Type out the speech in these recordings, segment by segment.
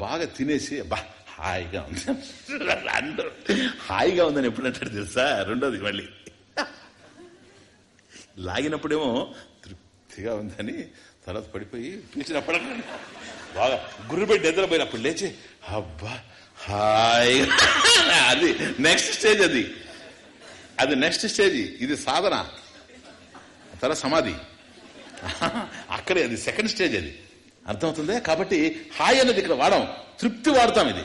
బాగా తినేసి బా హాయిగా ఉంది. అందరూ హాయిగా ఉందని ఎప్పుడంటాడు తెలుసా? రెండోది మళ్ళీ. లాగినప్పుడేమో తృప్తిగా ఉందని తర్వాత పడిపోయి పిలిచినప్పుడు బాగా బాగా గుర్రుపెట్టి నిద్రపోయినప్పుడు లేచి అబ్బా హాయ్. అది నెక్స్ట్ స్టేజ్ అది. అది నెక్స్ట్ స్టేజ్. ఇది సాధన. తర్వాత సమాధి. అక్కడే అది సెకండ్ స్టేజ్ అది. అర్థమవుతుంది? కాబట్టి హాయ్ అనేది ఇక్కడ వాడం. తృప్తి వాడతాం ఇది.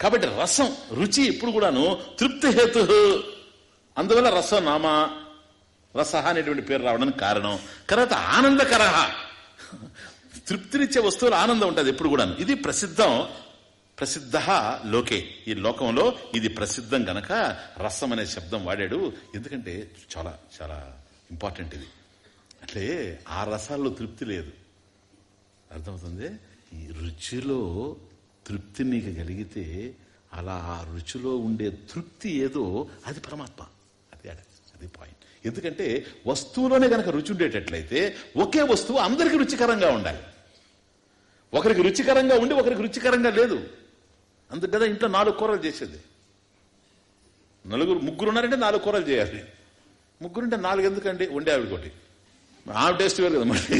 కాబట్టి రసం రుచి ఇప్పుడు కూడాను తృప్తి హేతు. అందువల్ల రసం నామ రస అనేటువంటి పేరు రావడానికి కారణం. తర్వాత ఆనందకర తృప్తినిచ్చే వస్తువులు ఆనందం ఉంటుంది ఎప్పుడు కూడా ఇది ప్రసిద్ధం. ప్రసిద్ధ లోకే. ఈ లోకంలో ఇది ప్రసిద్ధం గనక రసం అనే శబ్దం వాడాడు. ఎందుకంటే చాలా చాలా ఇంపార్టెంట్ ఇది. అట్లే ఆ రసాల్లో తృప్తి లేదు. అర్థమవుతుంది? ఈ రుచిలో తృప్తి నీకు కలిగితే అలా ఆ రుచిలో ఉండే తృప్తి ఏదో అది పరమాత్మ. అది అది పాయింట్ ఎందుకంటే వస్తువులోనే కనుక రుచి ఉండేటట్లయితే ఒకే వస్తువు అందరికి రుచికరంగా ఉండాలి. ఒకరికి రుచికరంగా ఉండి ఒకరికి రుచికరంగా లేదు. అందుకు కదా ఇంట్లో నాలుగు కూరలు చేసేది. నలుగురు ముగ్గురు ఉన్నారంటే నాలుగు కూరలు చేయాలి. ముగ్గురుంటే నాలుగు ఎందుకండి? వండే ఆవిడ ఒకటి ఆవిడ టేస్ట్ వేరు కదా మళ్ళీ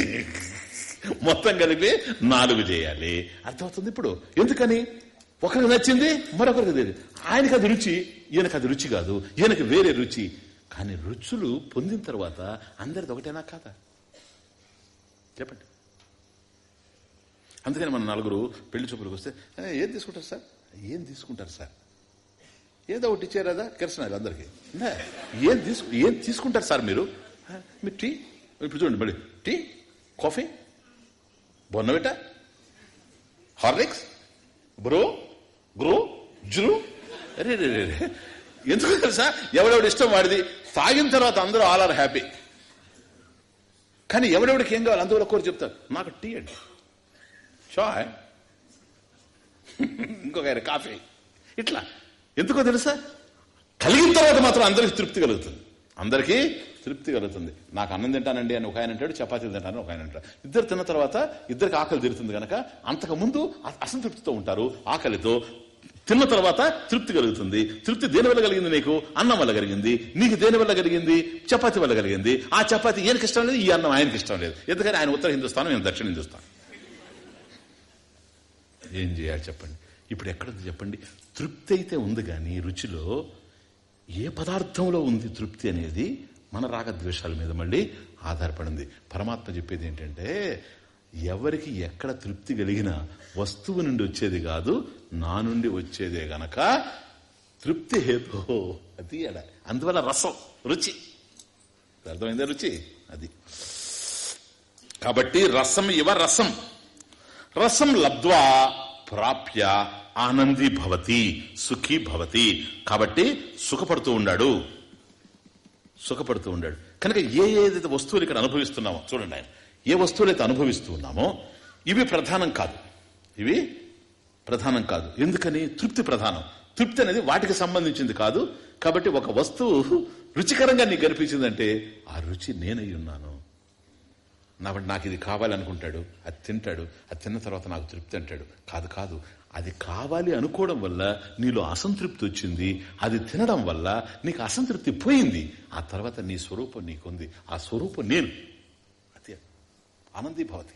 మొత్తం కలిపి నాలుగు చేయాలి. అర్థమవుతుంది ఇప్పుడు? ఎందుకని? ఒకరికి నచ్చింది మరొకరికి తెలియదు. ఆయనకి అది రుచి ఈయనకి అది రుచి కాదు. ఈయనకి వేరే రుచి. కానీ రుచులు పొందిన తర్వాత అందరిది ఒకటేనా కాదా? చెప్పండి. అందుకని మన నలుగురు పెళ్ళి చూపులకు వస్తే ఏం తీసుకుంటారు సార్? ఏం తీసుకుంటారు సార్? ఏదో ఒకటి ఇచ్చారదా కిరసనాయలు అందరికి. ఏం తీసుకు ఏం తీసుకుంటారు సార్ మీరు? మీరు టీ ఇప్పుడు చూడండి మళ్ళీ. Tea coffee Bournvita? హార్లిక్స్? బ్రో? గ్రో జురు? అరే. ఎందుకు తెలుసా? ఎవడెవడి ఇష్టం వాడిది? తాగిన తర్వాత అందరూ ఆల్ ఆర్ హ్యాపీ. కానీ ఎవడెవడికి ఏం కావాలి? అందువల్ల కోరి చెప్తారు. నాకు టీ అండి. చాయ్. ఇంకొక ఆయన కాఫీ. ఇట్లా. ఎందుకో తెలుసా? కలిగిన తర్వాత మాత్రం అందరికి తృప్తి కలుగుతుంది. అందరికీ తృప్తి కలుగుతుంది. నాకు అన్నం తింటానండి అని ఒక ఆయన అంటాడు చపాతీలు తింటానని ఒక ఆయన అంటాడు. ఇద్దరు తిన్న తర్వాత ఇద్దరికి ఆకలి తీరుతుంది కనుక అంతకుముందు అసంతృప్తితో ఉంటారు. ఆకలితో తిన్న తర్వాత తృప్తి కలుగుతుంది. తృప్తి దేని వల్ల కలిగింది నీకు? అన్నం వల్ల కలిగింది. నీకు దేని వల్ల కలిగింది? చపాతి వల్ల కలిగింది. ఆ చపాతీ ఈయనకి ఇష్టం లేదు ఈ అన్నం ఆయనకి ఇష్టం లేదు. ఎందుకని ఆయన ఉత్తర హిందుస్థానం నేను దక్షిణ హిందుస్థానం. ఏం చేయాలి చెప్పండి? ఇప్పుడు ఎక్కడుంది చెప్పండి? తృప్తి అయితే ఉంది కానీ రుచిలో ఏ పదార్థంలో ఉంది తృప్తి అనేది మన రాగద్వేషాల మీద మళ్ళీ ఆధారపడింది. పరమాత్మ చెప్పేది ఏంటంటే ఎవరికి ఎక్కడ తృప్తి కలిగినా వస్తువు నుండి వచ్చేది కాదు నా నుండి వచ్చేదే గనక తృప్తి హేతో అది అడ అందువల్ల రసం రుచి. అర్థమైందా రుచి? అది. కాబట్టి రసం ఇవ రసం. రసం లబ్ధ్వా ప్రాప్య ఆనందీ భవతి సుఖీ భవతి. కాబట్టి సుఖపడుతూ ఉండాడు. సుఖపడుతూ ఉండాడు. కనుక ఏ ఏదైతే వస్తువులు ఇక్కడ అనుభవిస్తున్నామో చూడండి ఆయన ఏ వస్తువులు అయితే అనుభవిస్తూ ఉన్నామో ఇవి ప్రధానం కాదు. ఇవి ప్రధానం కాదు. ఎందుకని? తృప్తి ప్రధానం. తృప్తి అనేది వాటికి సంబంధించింది కాదు. కాబట్టి ఒక వస్తువు రుచికరంగా నీకు కనిపించిందంటే ఆ రుచి నేనై ఉన్నాను. కాబట్టి నాకు ఇది కావాలనుకుంటాడు అది తింటాడు అది తిన్న తర్వాత నాకు తృప్తి అంటాడు. కాదు కాదు. అది కావాలి అనుకోవడం వల్ల నీలో అసంతృప్తి వచ్చింది అది తినడం వల్ల నీకు అసంతృప్తి పోయింది. ఆ తర్వాత నీ స్వరూపం నీకుంది. ఆ స్వరూపం నేను. అదే ఆనందీ భవతి.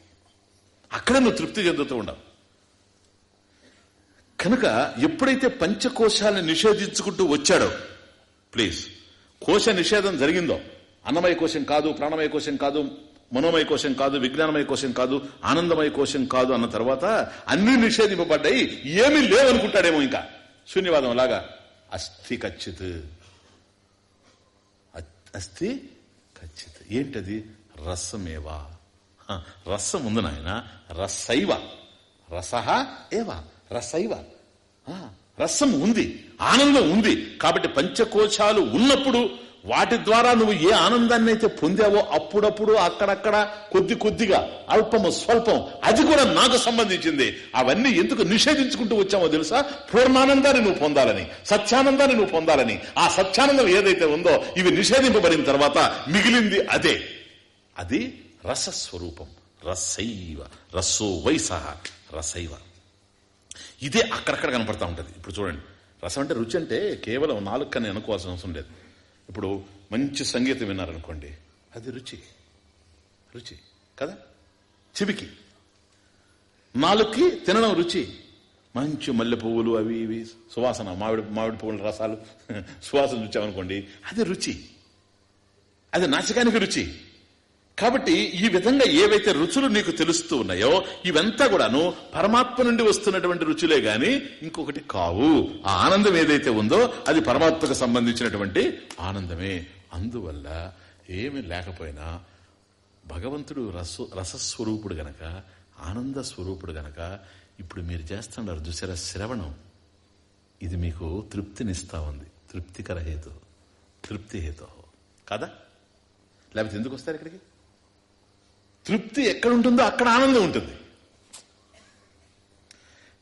అక్కడ నువ్వు తృప్తి చెందుతూ ఉండవు కనుక ఎప్పుడైతే పంచకోశాలను నిషేధించుకుంటూ వచ్చాడో ప్లీజ్. కోశ నిషేధం జరిగిందో అన్నమయ కోశం కాదు ప్రాణమయ కోశం కాదు మనోమయ కోశం కాదు విజ్ఞానమయ కోశం కాదు ఆనందమయ కోశం కాదు అన్న తర్వాత అన్ని నిషేధింపబడ్డాయి. ఏమీ లేవనుకుంటాడేమో ఇంకా. శూన్యవాదం లాగా అస్థి కచ్చిత్. అ- అస్థి కచ్చిత్. ఏంటది? రసమేవా. రసం ఉంది నాయన. రసైవ. రసహ ఏవా. రసైవ. ఆ, రసం ఉంది. ఆనందం ఉంది. కాబట్టి పంచకోశాలు ఉన్నప్పుడు వాటి ద్వారా నువ్వు ఏ ఆనందాన్ని అయితే పొందావో అప్పుడప్పుడు అక్కడక్కడ కొద్ది కొద్దిగా అల్పము స్వల్పం అది కూడా నాకు సంబంధించింది. అవన్నీ ఎందుకు నిషేధించుకుంటూ వచ్చామో తెలుసా? పూర్ణానందాన్ని నువ్వు పొందాలని సత్యానందాన్ని నువ్వు పొందాలని. ఆ సత్యానందం ఏదైతే ఉందో ఇవి నిషేధింపబడిన తర్వాత మిగిలింది అదే. అది రసస్వరూపం. రసైవ. రసో వైసహ రసైవ. ఇదే అక్కడక్కడ కనపడతా ఉంటుంది. ఇప్పుడు చూడండి. రసం అంటే రుచి అంటే కేవలం నాలుగు కన్నా అనుకోవాల్సిన అవసరం లేదు. ఇప్పుడు మంచి సంగీతం విన్నారనుకోండి. అది రుచి. రుచి. కదా? చెవికి నాలుగుకి తినడం రుచి. మంచి మల్లె పువ్వులు అవి ఇవి సువాసన మామిడి మామిడి పువ్వుల రసాలు సువాసన రుచామనుకోండి అది రుచి. అది నాశకానికి రుచి. కాబట్టి ఈ విధంగా ఏవైతే రుచులు నీకు తెలుస్తూ ఉన్నాయో ఇవంతా కూడాను పరమాత్మ నుండి వస్తున్నటువంటి రుచులే గాని ఇంకొకటి కావు. ఆ ఆనందం ఏదైతే ఉందో అది పరమాత్మకు సంబంధించినటువంటి ఆనందమే. అందువల్ల ఏమి లేకపోయినా భగవంతుడు రస రసస్వరూపుడు గనక ఆనంద స్వరూపుడు గనక ఇప్పుడు మీరు చేస్తున్నారు దుశర శ్రవణం? ఇది మీకు తృప్తినిస్తా ఉంది. తృప్తికర హేతు. తృప్తి హేతు. కదా? లేకపోతే ఎందుకు వస్తారు ఇక్కడికి? తృప్తి ఎక్కడ ఉంటుందో అక్కడ ఆనందం ఉంటుంది.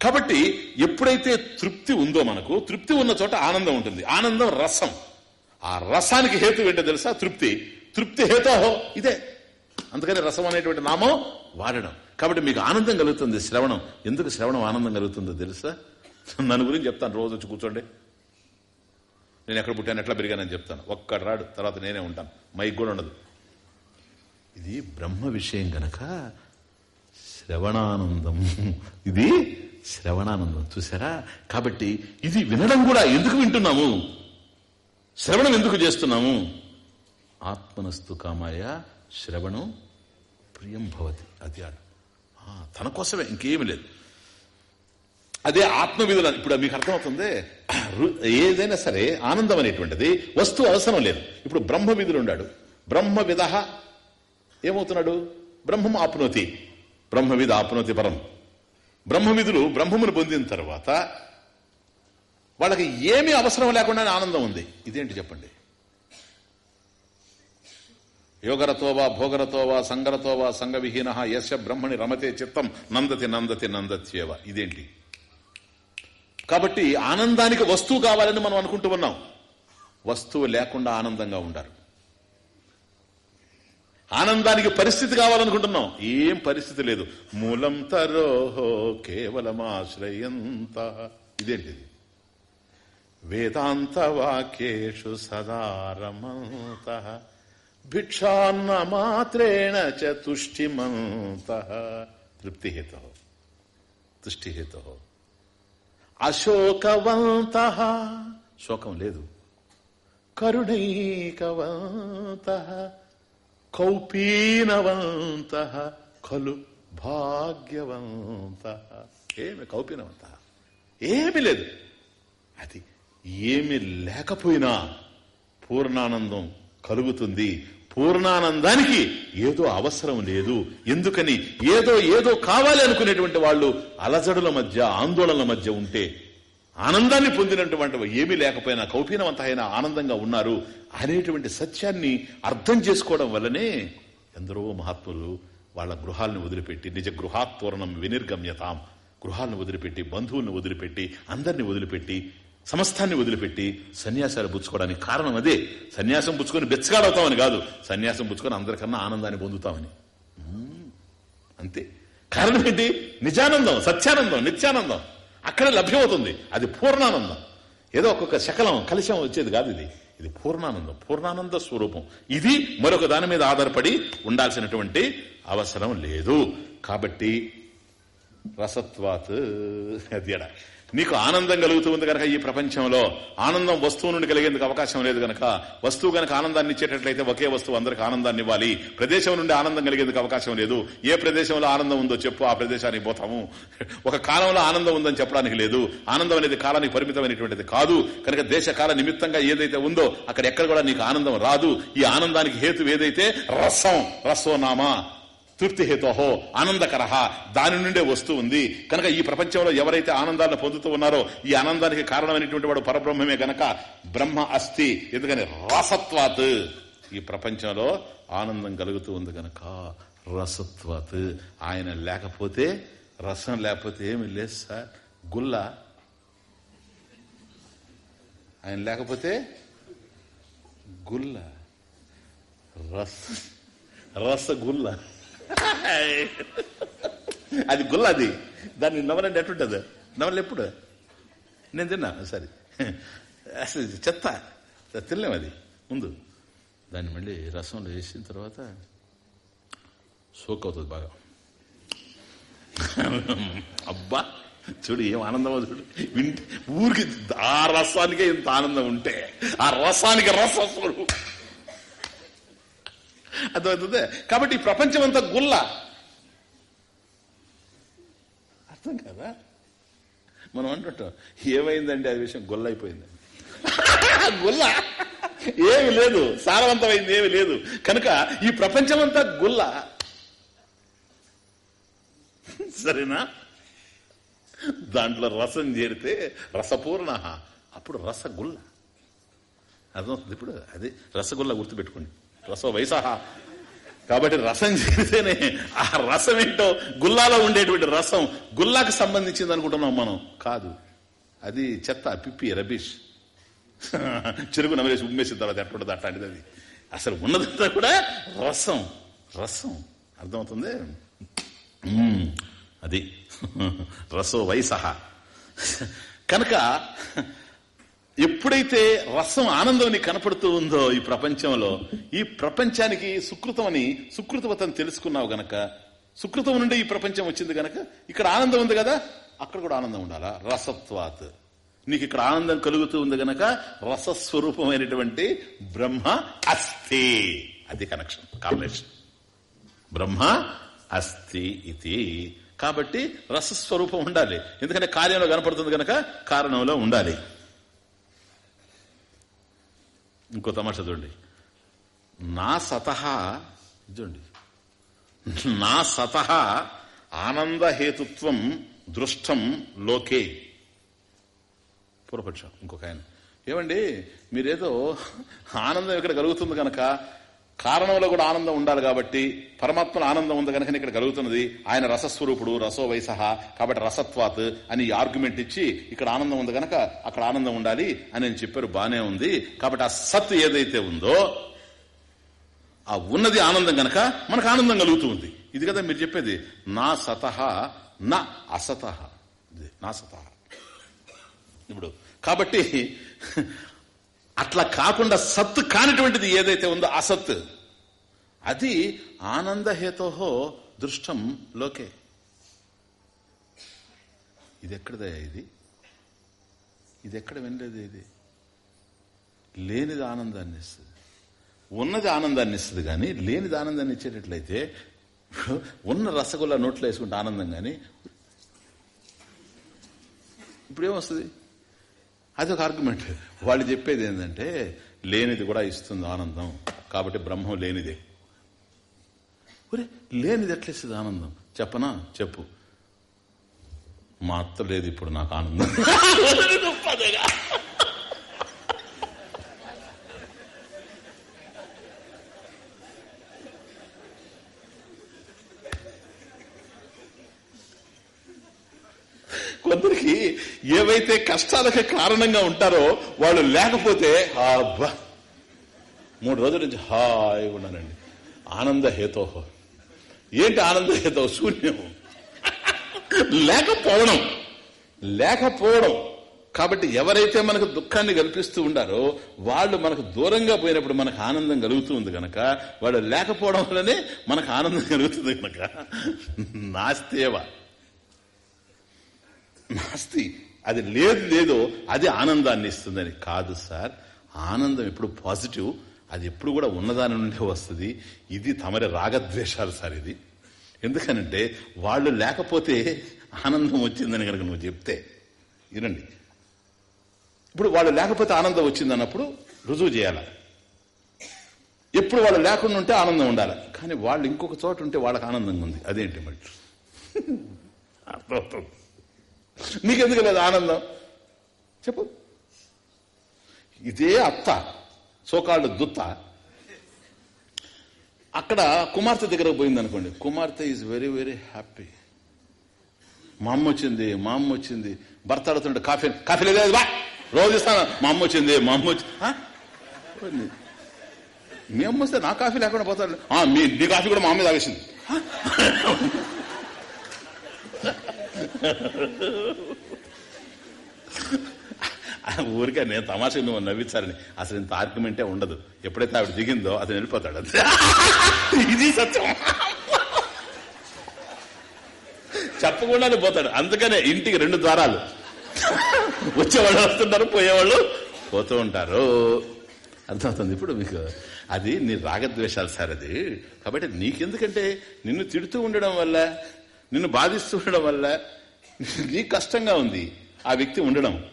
కాబట్టి ఎప్పుడైతే తృప్తి ఉందో మనకు తృప్తి ఉన్న చోట ఆనందం ఉంటుంది. ఆనందం రసం. ఆ రసానికి హేతు ఏంటో తెలుసా? తృప్తి. తృప్తి హేతోహో ఇదే. అందుకని రసం అనేటువంటి నామం వాడడం. కాబట్టి మీకు ఆనందం కలుగుతుంది శ్రవణం. ఎందుకు శ్రవణం ఆనందం కలుగుతుందో తెలుసా? నన్ను గురించి చెప్తాను. రోజు వచ్చి కూర్చోండి. నేను ఎక్కడ పుట్టాను ఎట్లా పెరిగానని చెప్తాను. ఒక్కడు రాడు తర్వాత నేనే ఉంటాను. మైక్ కూడా ఉండదు. ఇది బ్రహ్మ విషయం గనక శ్రవణానందం. ఇది శ్రవణానందం. చూసారా కాబట్టి ఇది వినడం కూడా ఎందుకు వింటున్నాము? శ్రవణం ఎందుకు చేస్తున్నాము? ఆత్మనస్తు కామాయ శ్రవణం ప్రియం భవతి. అది ఆడు. తన కోసమే ఇంకేమి లేదు. అదే ఆత్మవిధులు ఇప్పుడు మీకు అర్థమవుతుంది. ఏదైనా సరే ఆనందం అనేటువంటిది వస్తువు అవసరం లేదు. ఇప్పుడు బ్రహ్మ విధులు ఉన్నాడు బ్రహ్మ విధ ఏమవుతున్నాడు? బ్రహ్మం ఆప్నోతి. బ్రహ్మవిధ ఆప్నోతి పరం. బ్రహ్మవిధులు బ్రహ్మమును పొందిన తర్వాత వాళ్ళకి ఏమీ అవసరం లేకుండానే ఆనందం ఉంది. ఇదేంటి చెప్పండి? యోగరతోవా భోగరతోవా సంగరతోవా సంగవిహీన యశ బ్రహ్మణి రమతే చిత్తం నందతి నందతి నందత్యేవ. ఇదేంటి? కాబట్టి ఆనందానికి వస్తువు కావాలని మనం అనుకుంటూ ఉన్నాం. వస్తువు లేకుండా ఆనందంగా ఉండారు. ఆనందానికి పరిస్థితి కావాలనుకుంటున్నాం. ఏం పరిస్థితి లేదు. మూలం తరోహో కేవలం ఆశ్రయంత. ఇదేంటిది? వేదాంత వాక్యేషు సదారమంత. భిక్షాన్న మాత్రేణ చ తృప్తిహేతో. తుష్టిహేతో. అశోకవంత. శోకం లేదు. కరుణైకవంత. కౌపీనవంత ఖలు భాగ్యవంత. ఏమి కౌపీనవంత? ఏమి లేదు. అది ఏమి లేకపోయినా పూర్ణానందం కలుగుతుంది. పూర్ణానందానికి ఏదో అవసరం లేదు. ఎందుకని? ఏదో ఏదో కావాలి అనుకునేటువంటి వాళ్ళు అలజడుల మధ్య ఆందోళనల మధ్య ఉంటే ఆనందాన్ని పొందినటువంటి ఏమీ లేకపోయినా కౌపీనవంతమైన ఆనందంగా ఉన్నారు అనేటువంటి సత్యాన్ని అర్థం చేసుకోవడం వల్లనే ఎందరో మహాత్ములు వాళ్ళ గృహాలను వదిలిపెట్టి నిజ గృహాత్వరణం వినిర్గమ్యతాం గృహాలను వదిలిపెట్టి బంధువులను వదిలిపెట్టి అందరిని వదిలిపెట్టి సమస్తాన్ని వదిలిపెట్టి సన్యాసాలు పుచ్చుకోవడానికి కారణం అదే. సన్యాసం పుచ్చుకొని బెచ్చగాడవుతామని కాదు. సన్యాసం పుచ్చుకొని అందరికన్నా ఆనందాన్ని పొందుతామని. అంతే. కారణం ఏంటి? నిజానందం సత్యానందం నిత్యానందం. అక్కడే లభ్యమవుతుంది. అది పూర్ణానందం. ఏదో ఒక్కొక్క శకలం కలిశం వచ్చేది కాదు ఇది. ఇది పూర్ణానందం. పూర్ణానంద స్వరూపం. ఇది మరొక దాని మీద ఆధారపడి ఉండాల్సినటువంటి అవసరం లేదు. కాబట్టి రసత్వాత్ అది నీకు ఆనందం కలుగుతుంది కనుక ఈ ప్రపంచంలో. ఆనందం వస్తువు నుండి కలిగేందుకు అవకాశం లేదు కనుక వస్తువు కనుక ఆనందాన్ని ఇచ్చేటట్లయితే ఒకే వస్తువు అందరికి ఆనందాన్ని ఇవ్వాలి. ప్రదేశం నుండి ఆనందం కలిగేందుకు అవకాశం లేదు. ఏ ప్రదేశంలో ఆనందం ఉందో చెప్పు ఆ ప్రదేశానికి పోతాము. ఒక కాలంలో ఆనందం ఉందని చెప్పడానికి లేదు. ఆనందం అనేది కాలానికి పరిమితమైనటువంటిది కాదు. కనుక దేశ కాల నిమిత్తంగా ఏదైతే ఉందో అక్కడ ఎక్కడ కూడా నీకు ఆనందం రాదు. ఈ ఆనందానికి హేతు ఏదైతే? రసం రసోనామా. తృప్తి హేతోహో దాని నుండే వస్తూ ఉంది. కనుక ఈ ప్రపంచంలో ఎవరైతే ఆనందాన్ని పొందుతూ ఉన్నారో ఈ ఆనందానికి కారణమైనటువంటి వాడు పరబ్రహ్మమే గనక బ్రహ్మ అస్థి ఎందుకని? రసత్వాత్. ఈ ప్రపంచంలో ఆనందం కలుగుతూ ఉంది గనక రసత్వాత్. ఆయన లేకపోతే రసం లేకపోతే ఏమి లేదు సార్. గుల్ల. ఆయన లేకపోతే గుల్ల. రస రసగుల్ల. అది గుల్ల అది దాన్ని నవ్వనండి ఎట్టుంటుంది నవ్వలు ఎప్పుడు? నేను తిన్నా. సరే. అసలు చెత్త. తినలేము అది. ముందు దాన్ని మళ్ళీ రసంలో వేసిన తర్వాత సోక్ అవుతుంది బాగా. అబ్బా! చూడు ఏం ఆనందం చూడు. వింటే ఊరికి ఆ రసానికే ఇంత ఆనందం ఉంటే. ఆ రసానికి రసస్వరూపం అర్థమవుతుంది? కాబట్టి ఈ ప్రపంచం అంతా గుల్ల. అర్థం కదా? మనం అంటుంటాం ఏమైందండి అది విషయం? గుల్ల అయిపోయింది. గుల్ల? ఏమి లేదు. సారవంతమైంది ఏమి లేదు. కనుక ఈ ప్రపంచం అంతా గుల్ల. సరేనా? దాంట్లో రసం చేరితే రసపూర్ణ. అప్పుడు రసగుల్ల. అర్థమవుతుంది ఇప్పుడు? అది రసగుల్ల గుర్తుపెట్టుకోండి. రసో వైసహ. కాబట్టి రసం చేరితేనే ఆ రసం ఏంటో గుల్లాలో ఉండేటువంటి రసం గుల్లాకు సంబంధించింది అనుకుంటున్నాం మనం. కాదు. అది చెత్త పిప్పి రబీష్. చెరుకు నమలేసి ఉమ్మేసిన తర్వాత ఎట్లుంటుంది అట్లాంటిది అది. అసలు ఉన్నదంతా కూడా రసం. రసం. అర్థమవుతుంది? అది. రసో వయసహ కనుక ఎప్పుడైతే రసం ఆనందం అని కనపడుతూ ఉందో ఈ ప్రపంచంలో ఈ ప్రపంచానికి సుకృతం అని సుకృతవతం తెలుసుకున్నావు గనక సుకృతం నుండి ఈ ప్రపంచం వచ్చింది గనక ఇక్కడ ఆనందం ఉంది కదా? అక్కడ కూడా ఆనందం ఉండాలా? రసత్వాత్. నీకు ఇక్కడ ఆనందం కలుగుతూ ఉంది గనక రసస్వరూపమైనటువంటి బ్రహ్మ అస్థి. అది కనెక్షన్ కాంబినేషన్ బ్రహ్మ అస్థి ఇది. కాబట్టి రసస్వరూపం ఉండాలి. ఎందుకంటే కార్యంలో కనపడుతుంది కనుక కారణంలో ఉండాలి. ఇంకో తమాషా చూడండి. నా సతహా చూడండి నా సతహా ఆనందహేతుత్వం దృష్టం లోకే. పూర్వపక్షం ఇంకొక ఆయన. ఏమండి మీరేదో ఆనందం ఇక్కడ కలుగుతుంది కనుక కారణంలో కూడా ఆనందం ఉండాలి కాబట్టి పరమాత్మలో ఆనందం ఉంది కనుక ఇక్కడ కలుగుతున్నది. ఆయన రసస్వరూపుడు రసో వైసహ కాబట్టి రసత్వాత్ అని ఆర్గ్యుమెంట్ ఇచ్చి ఇక్కడ ఆనందం ఉంది కనుక అక్కడ ఆనందం ఉండాలి అని నేను చెప్పారు. బానే ఉంది. కాబట్టి ఆ సత్ ఏదైతే ఉందో ఆ ఉన్నది ఆనందం గనక మనకు ఆనందం కలుగుతూ ఉంది. ఇది కదా మీరు చెప్పేది. నా సతహ నా అసత. నా సత. ఇప్పుడు కాబట్టి అట్లా కాకుండా సత్తు కానిటువంటిది ఏదైతే ఉందో అసత్ అది ఆనందహేతో దృష్టం లోకే. ఇది ఎక్కడదయా ఇది? ఇది ఎక్కడ వినలేదు ఇది? లేనిది ఆనందాన్ని ఇస్తుంది. ఉన్నది ఆనందాన్ని ఇస్తుంది కానీ లేనిది ఆనందాన్ని ఇచ్చేటట్లయితే ఉన్న రసగుల్లా నోట్లో వేసుకుంటే ఆనందం కానీ ఇప్పుడు అది ఒక ఆర్గ్యుమెంట్ వాళ్ళు చెప్పేది ఏంటంటే లేనిది కూడా ఇస్తుంది ఆనందం. కాబట్టి బ్రహ్మం లేనిదే. ఒరే లేనిది ఎట్లా ఇస్తుంది ఆనందం? చెప్పనా? చెప్పు. మా అత్త లేదు ఇప్పుడు నాకు ఆనందం. ఎవరైతే కష్టాలకు కారణంగా ఉంటారో వాళ్ళు లేకపోతే అబ్బా మూడు రోజుల నుంచి హాయిగా ఉన్నానండి. ఆనంద హేతోహో. ఏంటి ఆనంద హేతో? శూన్యం లేకపోవడం. లేకపోవడం. కాబట్టి ఎవరైతే మనకు దుఃఖాన్ని కల్పిస్తూ ఉండారో వాళ్ళు మనకు దూరంగా పోయినప్పుడు మనకు ఆనందం కలుగుతుంది కనుక వాళ్ళు లేకపోవడం వల్లనే మనకు ఆనందం కలుగుతుంది కనుక నాస్తేవా నాస్తి. అది లేదు లేదో అది ఆనందాన్ని ఇస్తుందని కాదు సార్. ఆనందం ఎప్పుడు పాజిటివ్ అది ఎప్పుడు కూడా ఉన్నదాని నుండే వస్తుంది. ఇది తమరి రాగద్వేషాలు సార్ ఇది. ఎందుకనంటే వాళ్ళు లేకపోతే ఆనందం వచ్చిందని కనుక నువ్వు చెప్తే వినండి. ఇప్పుడు వాళ్ళు లేకపోతే ఆనందం వచ్చింది అన్నప్పుడు రుజువు చేయాలి? ఎప్పుడు వాళ్ళు లేకుండా ఉంటే ఆనందం ఉండాలి? కానీ వాళ్ళు ఇంకొక చోట ఉంటే వాళ్ళకి ఆనందంగా ఉంది. అదేంటి మరి? అర్థమవుతుంది. నీకెందుకు లేదు ఆనందం? చెప్పు. ఇదే అత్త సోకాళ్ళు దుత్త. అక్కడ కుమార్తె దగ్గరకు పోయింది అనుకోండి కుమార్తె ఈజ్ వెరీ వెరీ హ్యాపీ మా అమ్మ వచ్చింది మా అమ్మ వచ్చింది. భర్త అడుతుంటే కాఫీ కాఫీ లేదు బా. రోజు ఇస్తాను. మా అమ్మ వచ్చింది మా అమ్మ వచ్చి ఆ? మీ అమ్మ వస్తే నా కాఫీ లేకుండా పోతాడు. మీ నీ కాఫీ కూడా మా అమ్మ తాగేసింది. ఊరికే నేను తమాషా నువ్వు నవ్వించాలని. అసలు ఇంత ఆర్గ్యుమెంటే ఉండదు. ఎప్పుడైతే ఆవిడ దిగిందో అతను వెళ్ళిపోతాడు అంతే. ఇది సత్యం. చెప్పకుండానే పోతాడు. అందుకనే ఇంటికి రెండు ద్వారాలు. వచ్చేవాళ్ళు వస్తుంటారు పోయేవాళ్ళు పోతూ ఉంటారు. అర్థమవుతుంది ఇప్పుడు మీకు? అది నీ రాగద్వేషాలు సార్ అది. కాబట్టి నీకెందుకంటే నిన్ను తిడుతూ ఉండడం వల్ల నిన్ను బాధిస్తూ ఉండడం వల్ల నీకు కష్టంగా ఉంది. ఆ వ్యక్తి ఉండడం.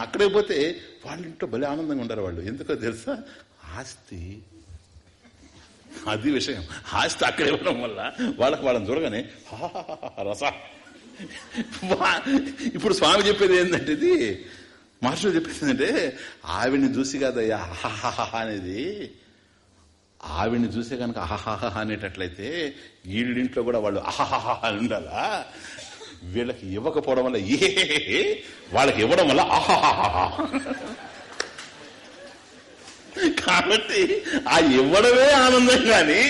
అక్కడే పోతే వాళ్ళ ఇంట్లో భలే ఆనందంగా ఉండరు వాళ్ళు. ఎందుకో తెలుసా? ఆస్తి. అది విషయం. ఆస్తి అక్కడ ఇవ్వడం వల్ల వాళ్ళకి వాళ్ళని చూడగానే రస. ఇప్పుడు స్వామి చెప్పేది ఏంటంటే ఇది? మహర్షులు చెప్పేది ఏంటంటే ఆవిడ్ని చూసి కాదయ్యా అహహహ అనేది. ఆవిడ్ని చూసే కనుక అహహహ అనేటట్లయితే వీళ్ళింట్లో కూడా వాళ్ళు అహహహ అని ఉండాలా? వీళ్ళకి ఇవ్వకపోవడం వల్ల ఏ వాళ్ళకి ఇవ్వడం వల్ల ఆహాహాహా. కాబట్టి ఆ ఇవ్వడమే ఆనందం కానీ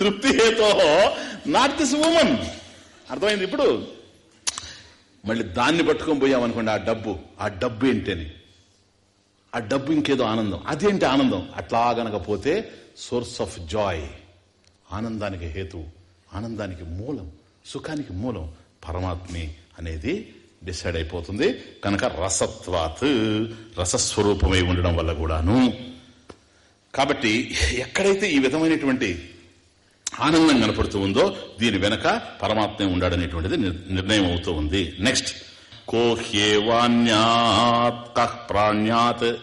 తృప్తి హేతో నాట్ దిస్ ఉమన్. అర్థమైంది ఇప్పుడు? మళ్ళీ దాన్ని పట్టుకొని పోయామనుకోండి ఆ డబ్బు ఆ డబ్బు ఏంటని? ఆ డబ్బు ఇంకేదో ఆనందం. అదేంటి ఆనందం? అట్లా గనక పోతే సోర్స్ ఆఫ్ జాయ్ ఆనందానికి హేతు ఆనందానికి మూలం సుఖానికి మూలం. పరమాత్మే అనేది డిసైడ్ అయిపోతుంది. కనుక రసత్వాత్ రసస్వరూపమై ఉండడం వల్ల కూడాను. కాబట్టి ఎక్కడైతే ఈ విధమైనటువంటి ఆనందం కనపడుతూ ఉందో దీని వెనక పరమాత్మే ఉండాడనేటువంటిది నిర్ణయం అవుతూ ఉంది. నెక్స్ట్ కోహ్యేవాణ్యాత్ ప్రాణ్యాత్.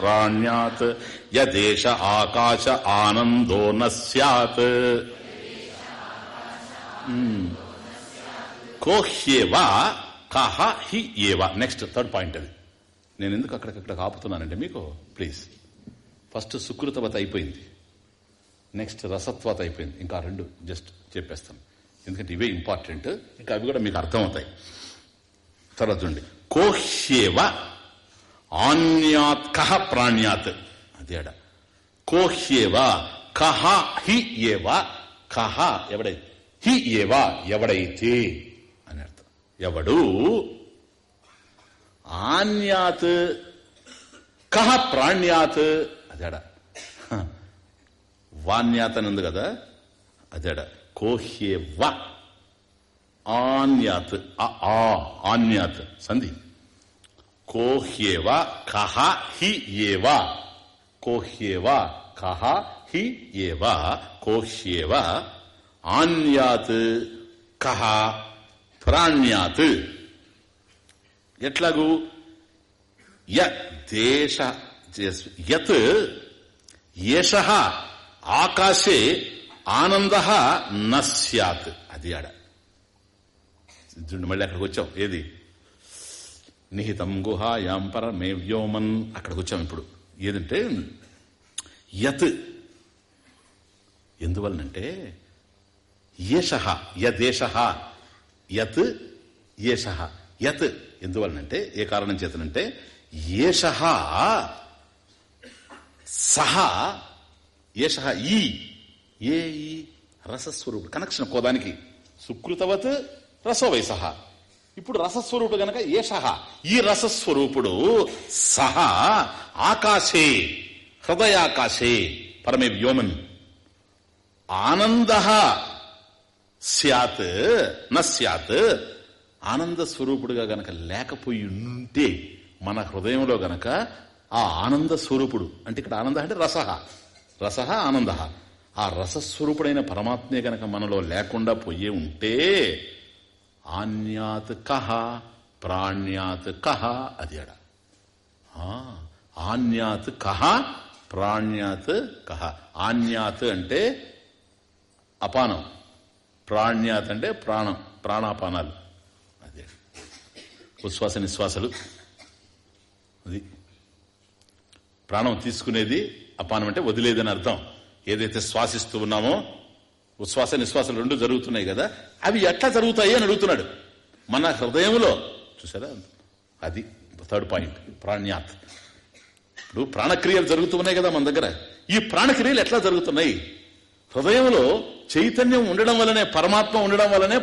ప్రాణ్యాత్. యదేశ ఆకాశ ఆనందో న స్యాత్. కోహ్యేవా కహ హి ఏవా. నెక్స్ట్ థర్డ్ పాయింట్ అది. నేను ఎందుకు అక్కడికక్కడ ఆపుతున్నానంటే మీకు ప్లీజ్ ఫస్ట్ సుకృతవత అయిపోయింది. నెక్స్ట్ రసత్వత అయిపోయింది. ఇంకా రెండు జస్ట్ చెప్పేస్తాను. ఎందుకంటే ఇవే ఇంపార్టెంట్ ఇంకా అవి కూడా మీకు అర్థమవుతాయి. తర్వాత చూడండి. కోహ్యేవ ఆన్యాత్ కహ ప్రాణ్యాత్. అదేడ కోహ్యేవ కహ హి ఏవ కహ ఎవడై హి ఏవా ఎవడైతే ఎవడు? ఆన్యాత్. కహ ప్రాణ్యాత్. అదేడ. వాన్యాత్ అని ఉంది కదా? అదేడ. కోహ్యేవ ఆన్యాత్. ఆ ఆన్యాత్. సంధి. కోహ్యేవ కహ హి ఏవ కోహ్యేవ కహ హి ఏవ కోహ్యేవ ఆన్యాత్. కహ ప్రాణ్యాత్. ఎట్లాగు? య దేశ యత్ ఏష ఆకాశే ఆనంద నస్యాత్ అది ఆడ. చూడండి మళ్ళీ అక్కడికి వచ్చాం. ఏది? నిహితం గుహాయాం పరమే వ్యోమన్ అక్కడికి వచ్చాం ఇప్పుడు. ఏదంటే? యత్. ఎందువలనంటే? ఏష యదేశ. యత్ ఏష యత్ ఎందువలనంటే ఏ కారణం చేతనంటే ఏష సహ ఏష ఈ ఏ ఈ రసస్వరూపుడు. కనెక్షన్ కోదానికి సుకృతవత్ రసోవై సహ. ఇప్పుడు రసస్వరూపుడు గనక ఏష ఈ రసస్వరూపుడు సహ ఆకాశే హృదయాకాశే పరమే వ్యోమన్. ఆనంద సత్ న ఆనంద స్వరూపుడుగా గనక లేకపోయి ఉంటే మన హృదయంలో గనక ఆ ఆనంద స్వరూపుడు అంటే ఇక్కడ ఆనంద అంటే రస. రస ఆనంద. ఆ రసస్వరూపుడైన పరమాత్మే గనక మనలో లేకుండా పోయే ఉంటే ఆన్యాత్ కహ ప్రాణ్యాత్ కహ అది అడ ఆన్యాత్ కహ ప్రాణ్యాత్ కహ ఆన్యాత్ అంటే అపానం. ప్రాణ్యాత్ అంటే ప్రాణం ప్రాణాపానాలు. అదే. ఉశ్వాస నిశ్వాసలు. అది. ప్రాణం తీసుకునేది అపానం అంటే వదిలేదని అర్థం. ఏదైతే శ్వాసిస్తూ ఉన్నామో ఉశ్వాస నిశ్వాసాలు రెండు జరుగుతున్నాయి కదా అవి ఎట్లా జరుగుతాయి అని అడుగుతున్నాడు. మన హృదయంలో చూసారా? అది థర్డ్ పాయింట్ ప్రాణ్యాత్. ఇప్పుడు ప్రాణక్రియలు జరుగుతున్నాయి కదా మన దగ్గర. ఈ ప్రాణక్రియలు ఎట్లా జరుగుతున్నాయి? హృదయంలో చైతన్యం ఉండడం వలనే పరమాత్మ ఉండడం వలనే